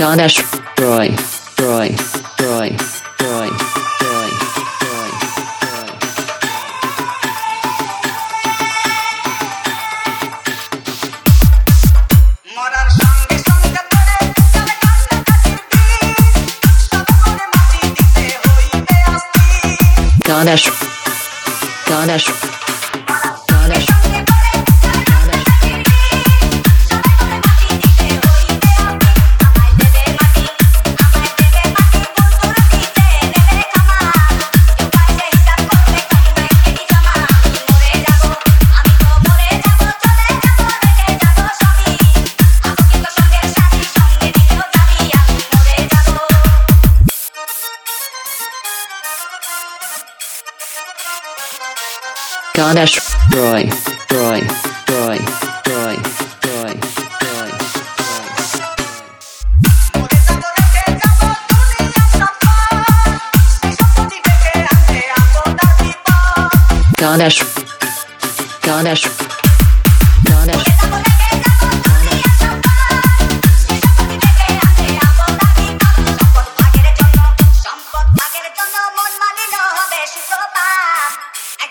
Ganesh. Roy, Roy, Roy, Roy. Ganesh. Ganesh. Ganesh. Roy Roy Roy Ganesh. Ganesh.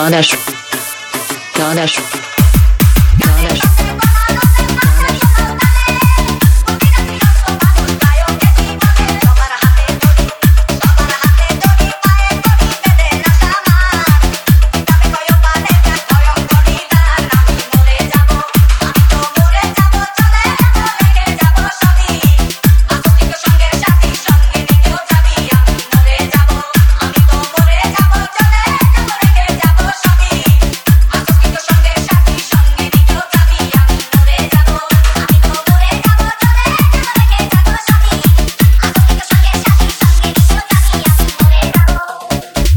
Taner. Taner.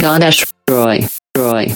Ganesh Roy. Roy.